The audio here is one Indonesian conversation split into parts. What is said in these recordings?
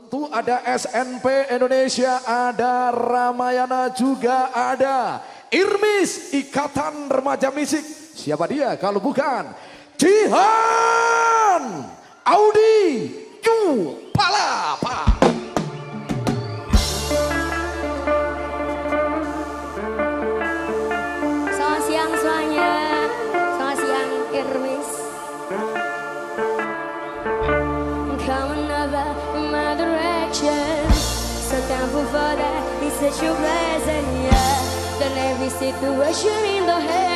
Tentu ada SNP Indonesia, ada Ramayana juga ada. Irmis, Ikatan Remaja Misik. Siapa dia kalau bukan? Jihan Audi Ju Palapa. the rushing in the head.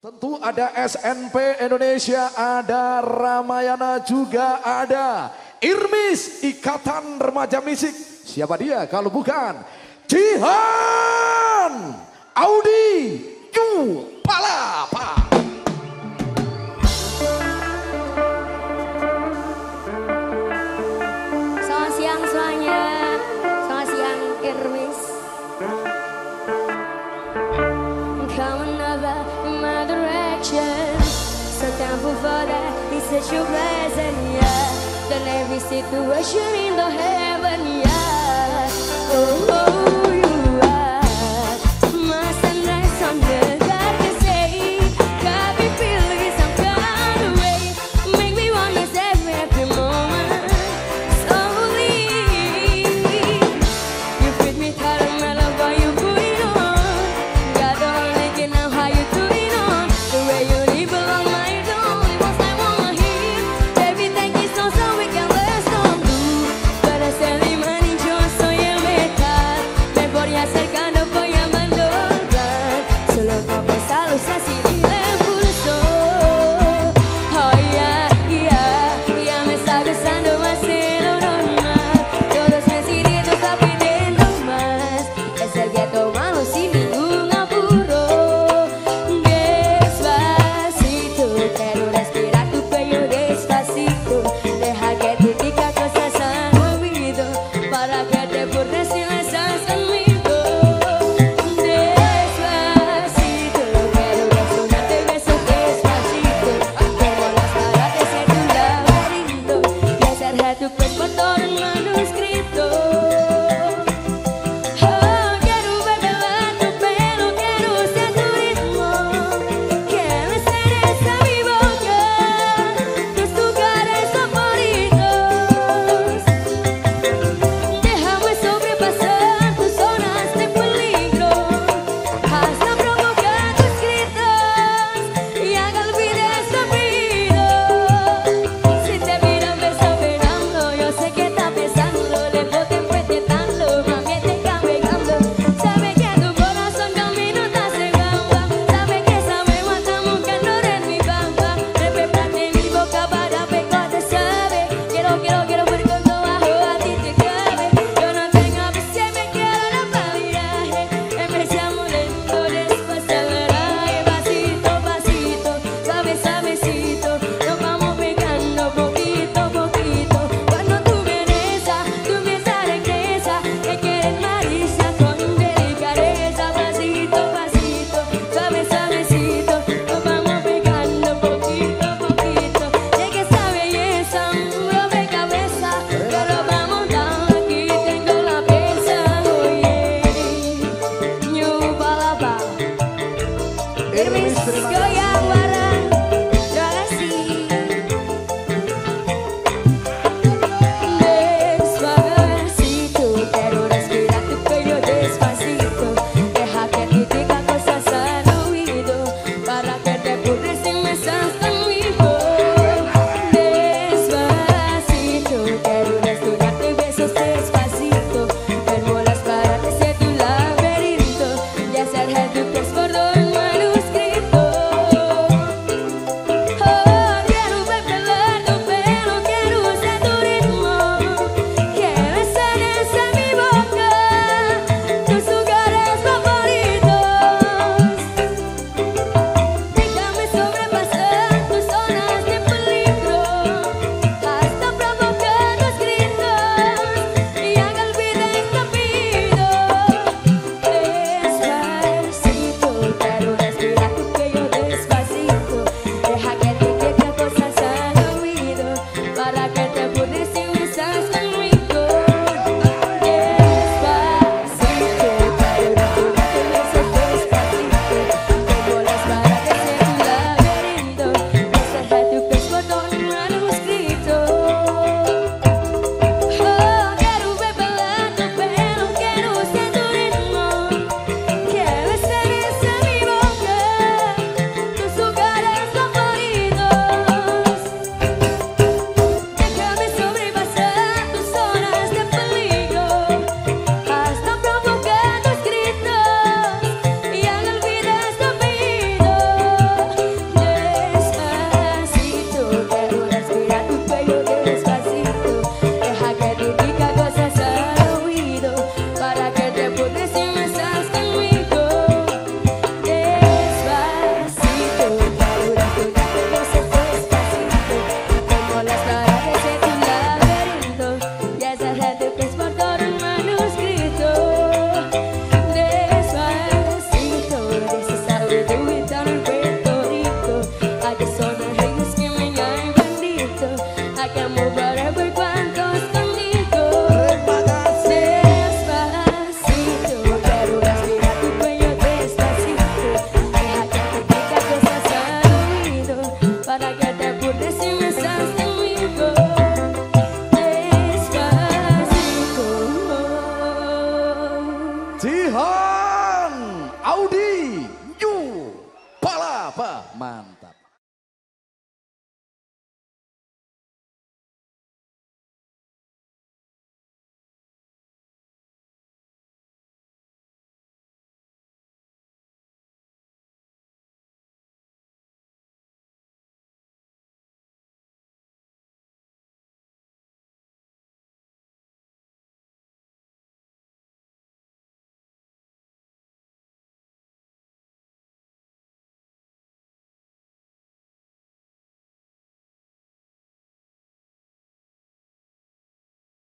Tentu ada SNP Indonesia, ada Ramayana juga ada. Irmis Ikatan Remaja Musik. Siapa dia kalau bukan Jihan Audi Yu that you bless and yeah, the every situation in the heaven.